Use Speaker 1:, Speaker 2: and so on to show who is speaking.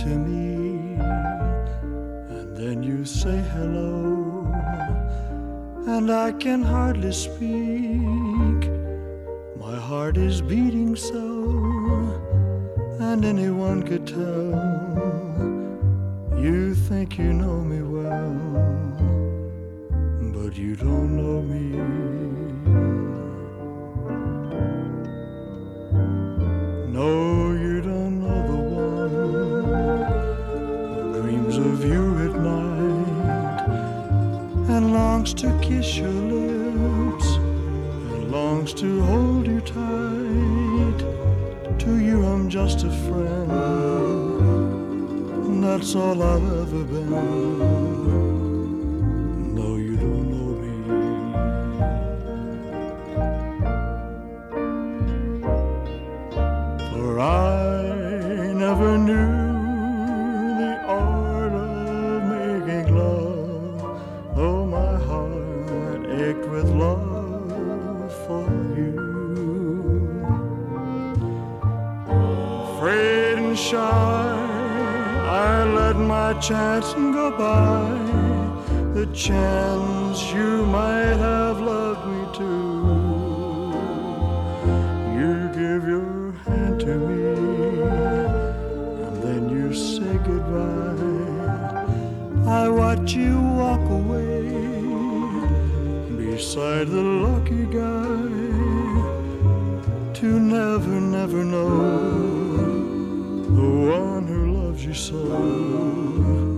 Speaker 1: to me, and then you say hello, and I can hardly speak. My heart is beating so, and anyone could tell. You think you know me well, but you don't know me. Of you at night and longs to kiss your lips and longs to hold you tight. To you, I'm just a friend, and that's all I've ever been. No, you don't know me. For I never knew Shy, I let my chance go by, the chance you might have loved me too. You give your hand to me, and then you say goodbye. I watch you walk away beside the lucky guy the one